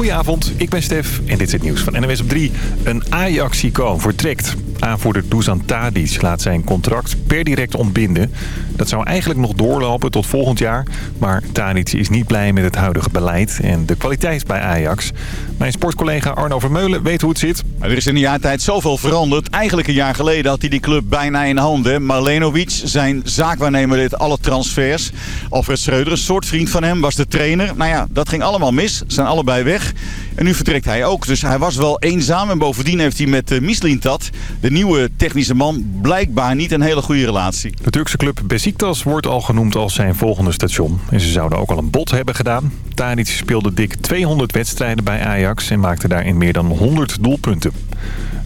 Goedenavond, ik ben Stef en dit is het nieuws van NWS op 3. Een Ajax-icoon vertrekt. Aanvoerder Dusan Tadic laat zijn contract per direct ontbinden. Dat zou eigenlijk nog doorlopen tot volgend jaar. Maar Tadic is niet blij met het huidige beleid en de kwaliteit bij Ajax. Mijn sportcollega Arno Vermeulen weet hoe het zit. Er is in een jaar tijd zoveel veranderd. Eigenlijk een jaar geleden had hij die club bijna in handen. Marlenovic, zijn zaakwaarnemer, deed alle transfers. Alfred Schreuder, een soort vriend van hem, was de trainer. Nou ja, dat ging allemaal mis. Zijn allebei weg. En nu vertrekt hij ook. Dus hij was wel eenzaam. En bovendien heeft hij met uh, Mislintat, de nieuwe technische man, blijkbaar niet een hele goede relatie. De Turkse club Besiktas wordt al genoemd als zijn volgende station. En ze zouden ook al een bod hebben gedaan. Tadic speelde dik 200 wedstrijden bij Ajax en maakte daarin meer dan 100 doelpunten.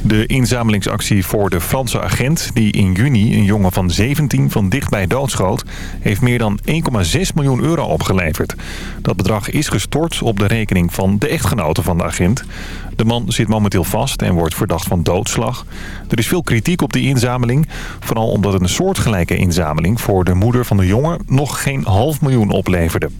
De inzamelingsactie voor de Franse agent die in juni een jongen van 17 van dichtbij doodschoot... heeft meer dan 1,6 miljoen euro opgeleverd. Dat bedrag is gestort op de rekening van de echtgenoten van de agent. De man zit momenteel vast en wordt verdacht van doodslag. Er is veel kritiek op die inzameling. Vooral omdat een soortgelijke inzameling voor de moeder van de jongen nog geen half miljoen opleverde.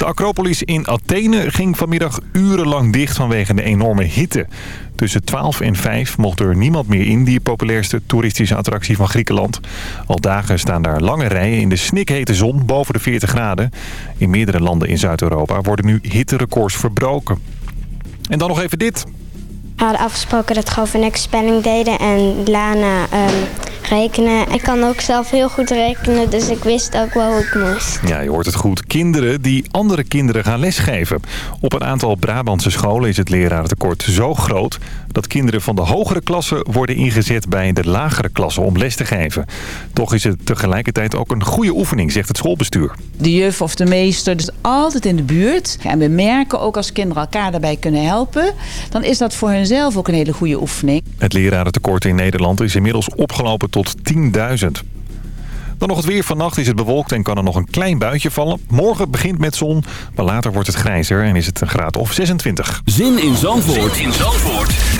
De Acropolis in Athene ging vanmiddag urenlang dicht vanwege de enorme hitte. Tussen 12 en 5 mocht er niemand meer in, die populairste toeristische attractie van Griekenland. Al dagen staan daar lange rijen in de snikhete zon boven de 40 graden. In meerdere landen in Zuid-Europa worden nu hitterecords verbroken. En dan nog even dit. Hadden afgesproken dat Govenek spelling deden en Lana um, rekenen. Ik kan ook zelf heel goed rekenen, dus ik wist ook wel hoe ik moest. Ja, je hoort het goed. Kinderen die andere kinderen gaan lesgeven. Op een aantal Brabantse scholen is het lerarentekort zo groot... dat kinderen van de hogere klassen worden ingezet bij de lagere klassen om les te geven. Toch is het tegelijkertijd ook een goede oefening, zegt het schoolbestuur. De juf of de meester is altijd in de buurt. En we merken ook als kinderen elkaar daarbij kunnen helpen... dan is dat voor hunzelf ook een hele goede oefening. Het lerarentekort in Nederland is inmiddels opgelopen tot 10.000. Dan nog het weer. Vannacht is het bewolkt en kan er nog een klein buitje vallen. Morgen begint met zon, maar later wordt het grijzer en is het een graad of 26. Zin in Zandvoort, zin in Zandvoort.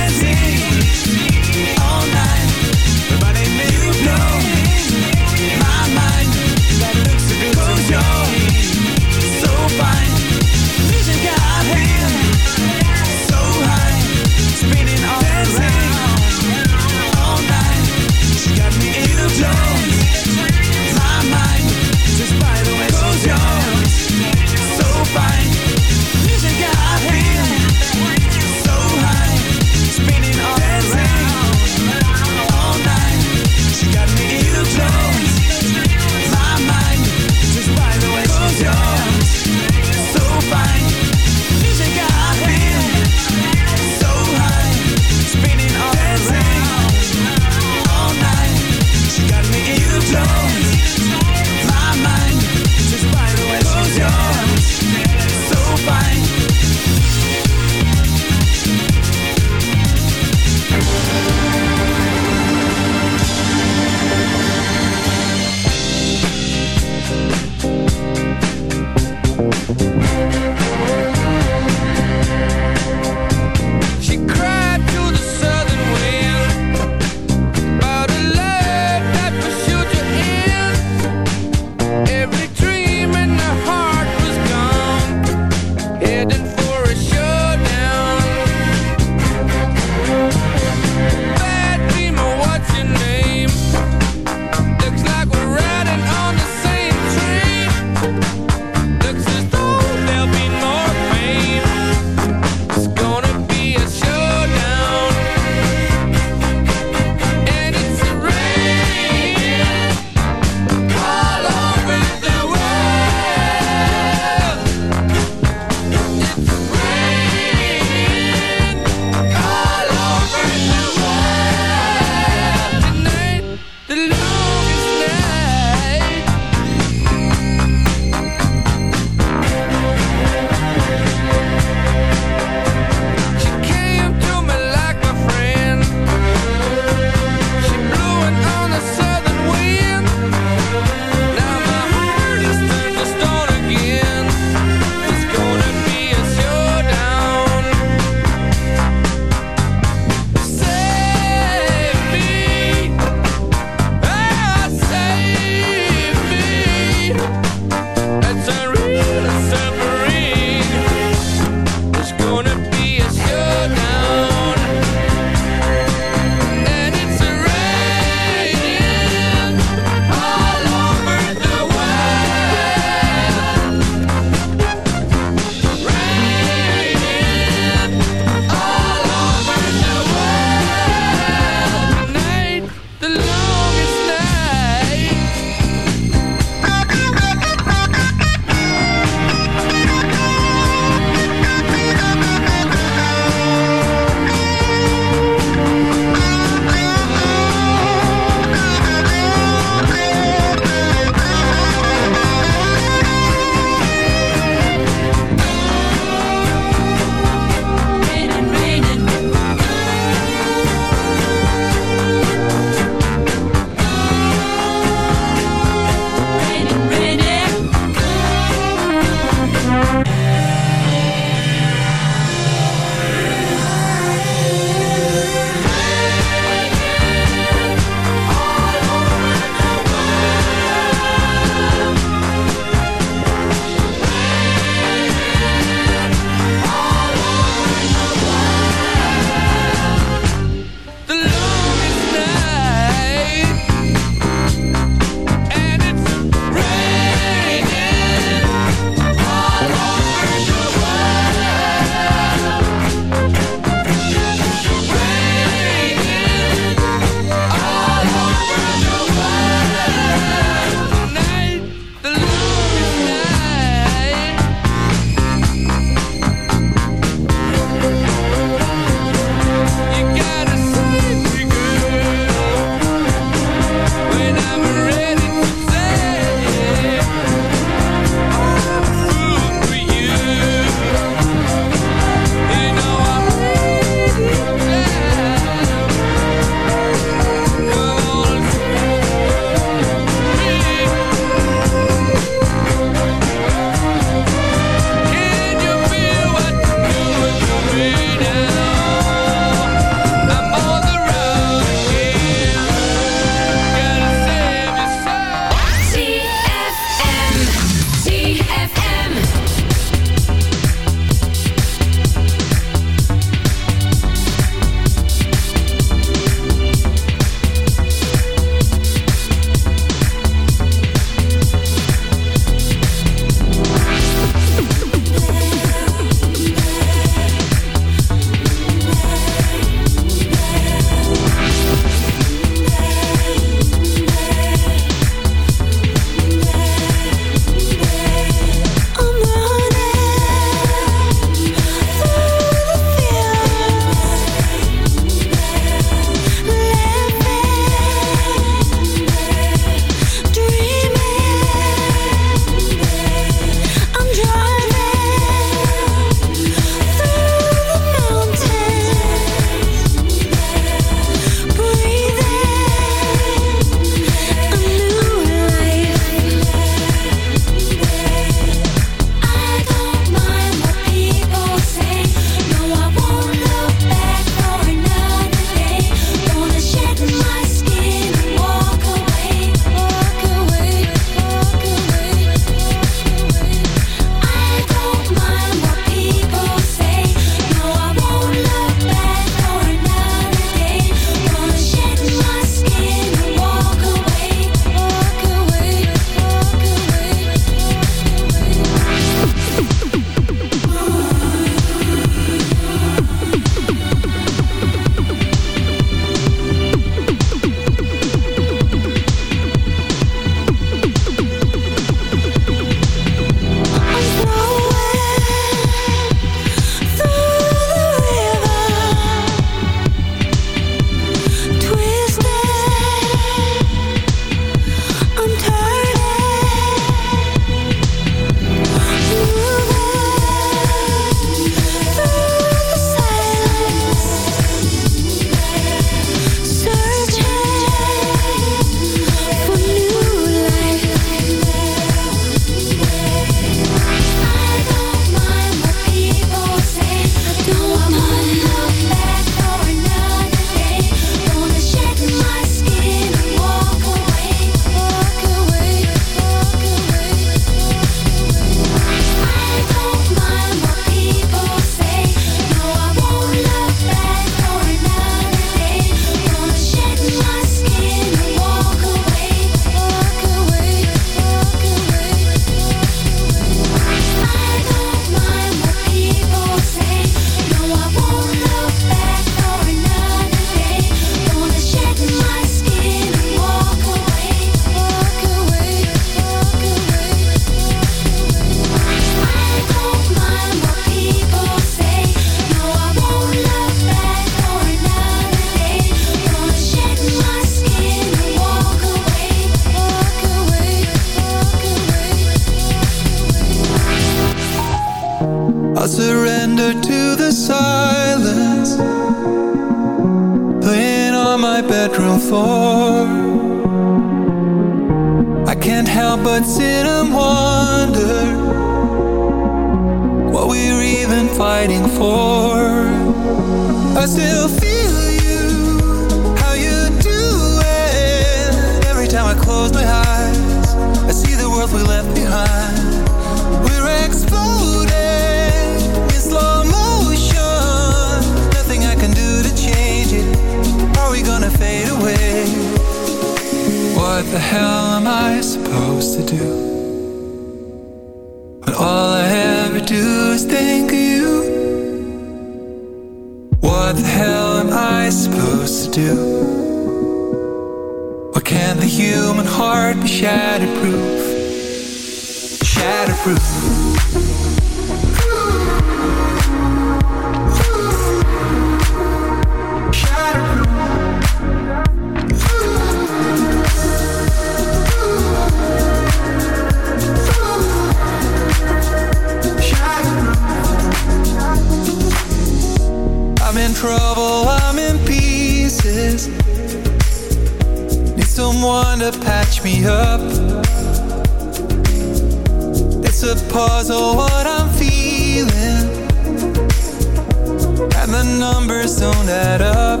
don't add up.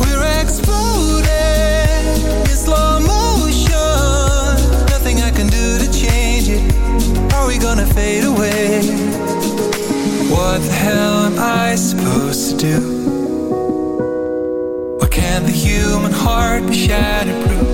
We're exploding in slow motion. Nothing I can do to change it. Are we gonna fade away? What the hell am I supposed to do? Why can't the human heart be shattered proof?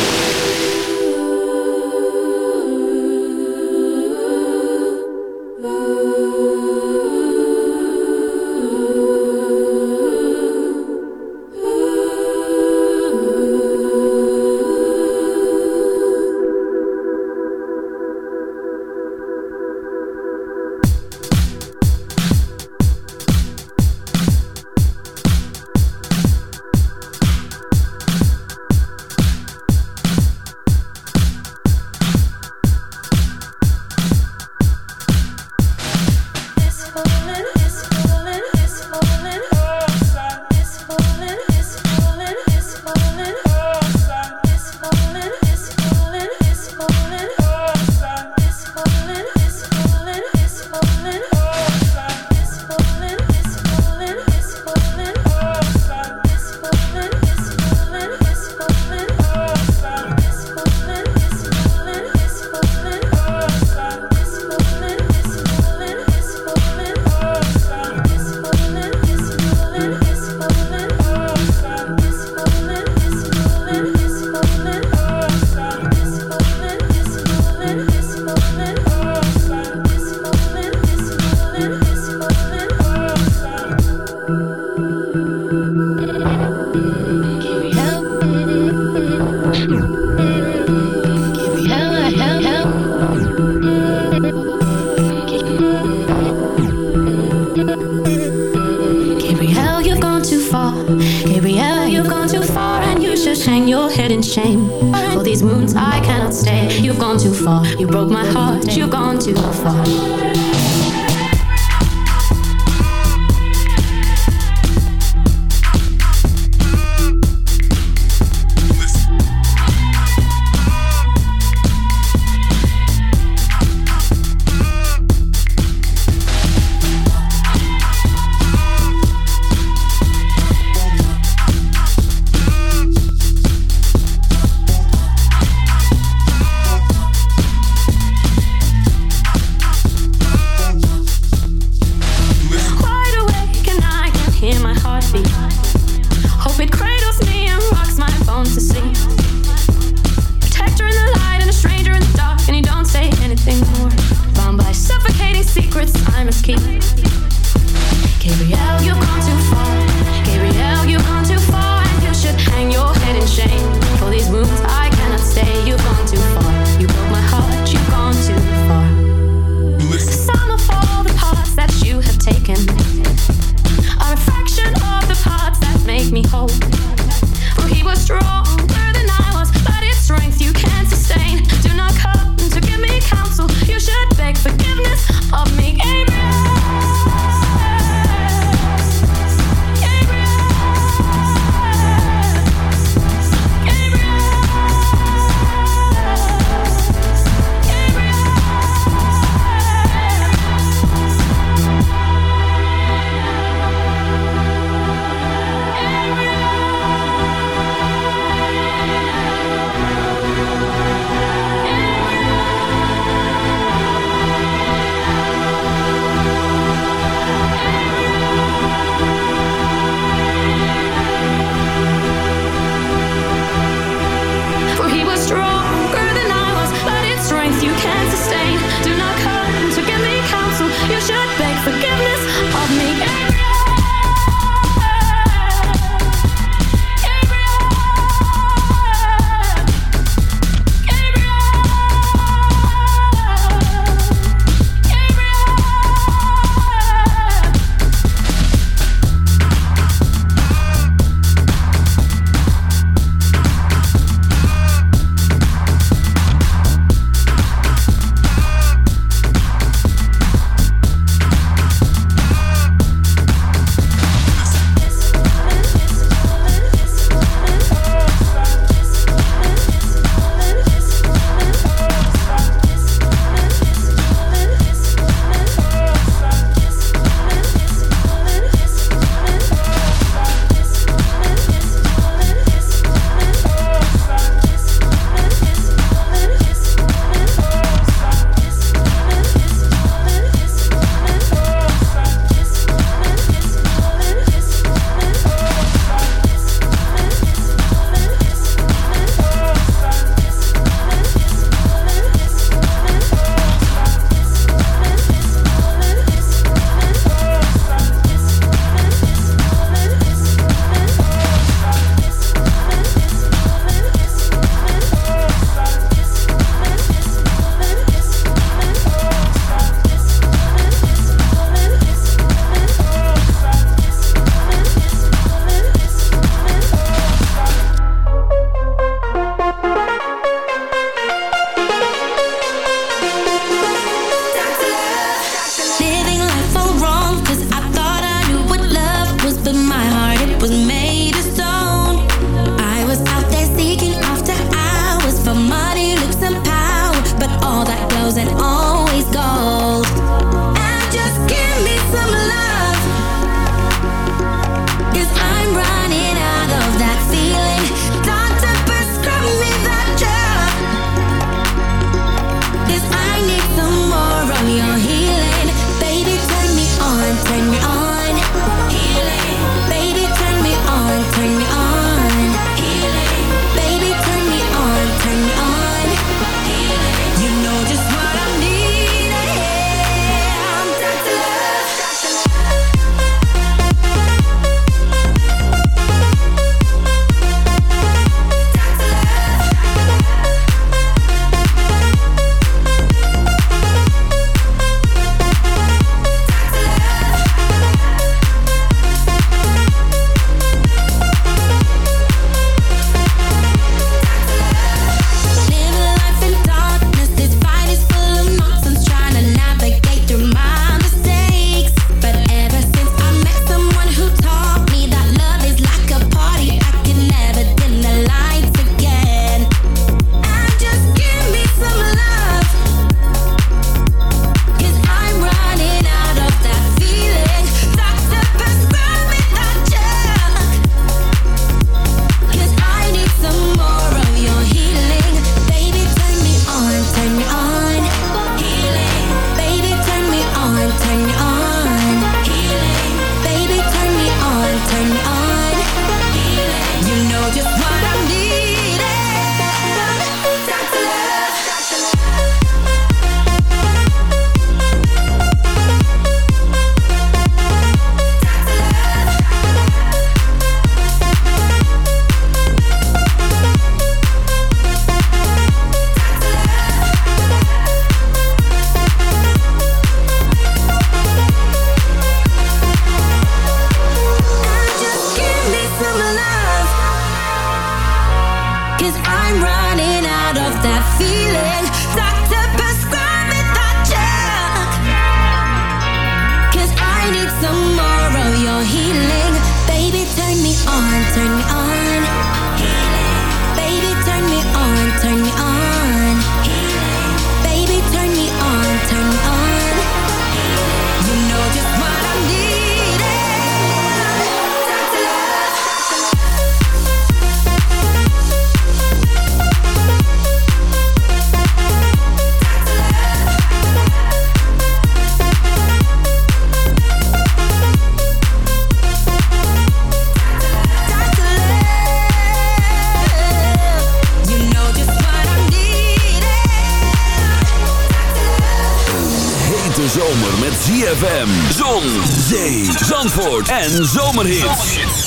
En Zomerhits.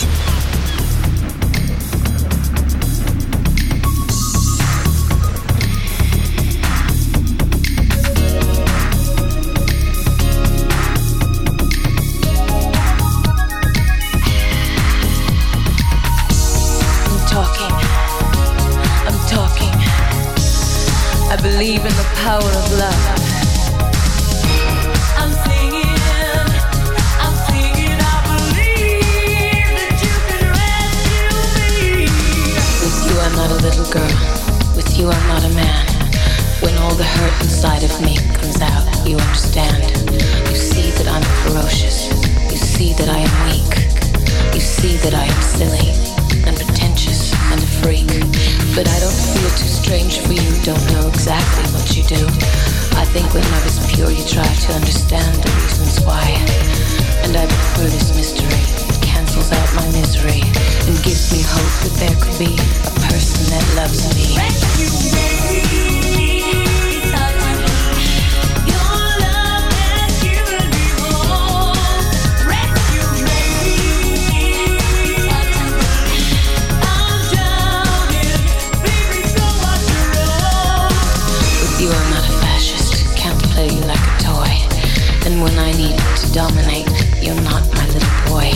you are not a fascist, can't play you like a toy. And when I need to dominate, you're not my little boy.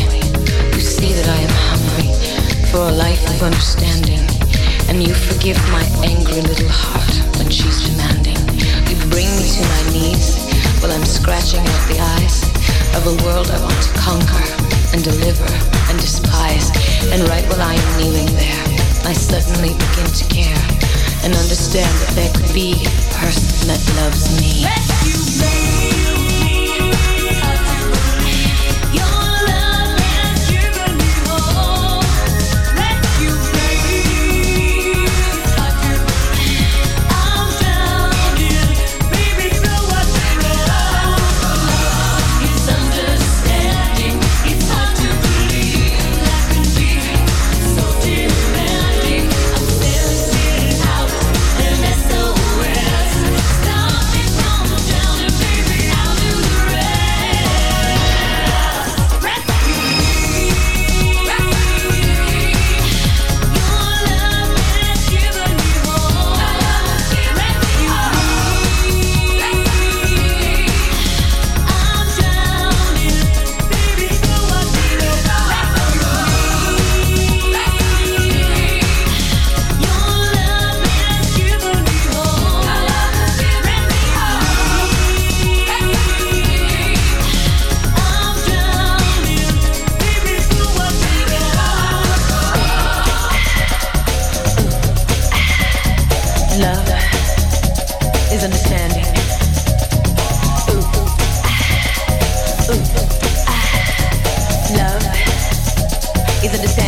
You see that I am hungry for a life of understanding, and you forgive my angry little heart when she's demanding. You bring me to my knees while I'm scratching at the eyes of a world I want to conquer and deliver and despise. And right while I am kneeling there, I suddenly begin to care and understand that there could be person that loves me. Understand.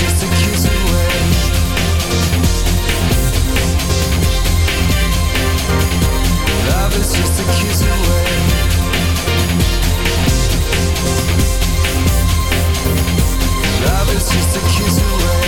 just a kiss away. Just a kiss away,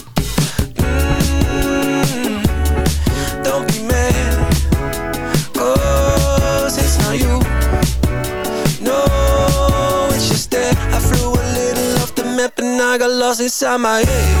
Inside my head.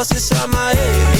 Lost inside my.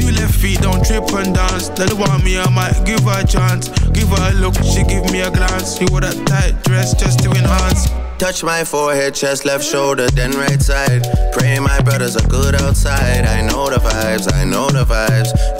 Two left feet, don't trip and dance. Let want me, I might give her a chance. Give her a look, she give me a glance. She wore that tight dress just to enhance. Touch my forehead, chest, left shoulder, then right side. Pray my brothers are good outside. I know the vibes, I know the vibes.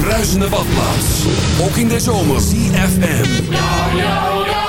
bruisende badplaats. Ook in de zomer. CFM. Don't worry,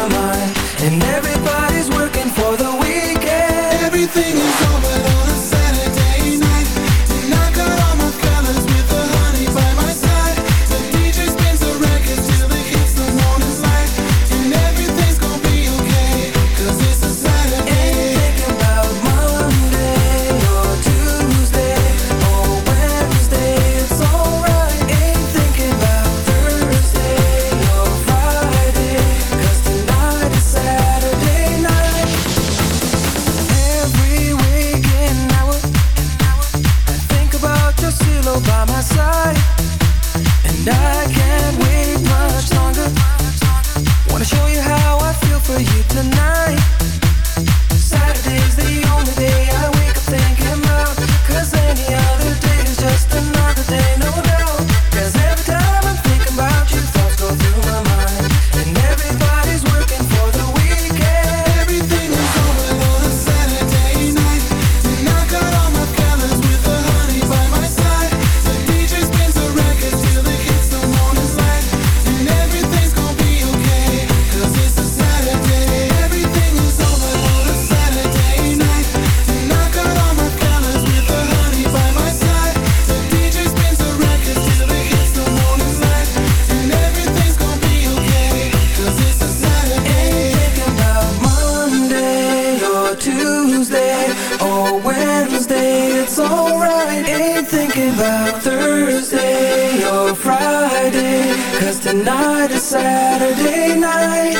my mind. And everybody's working for the weekend. Everything is night, is Saturday night.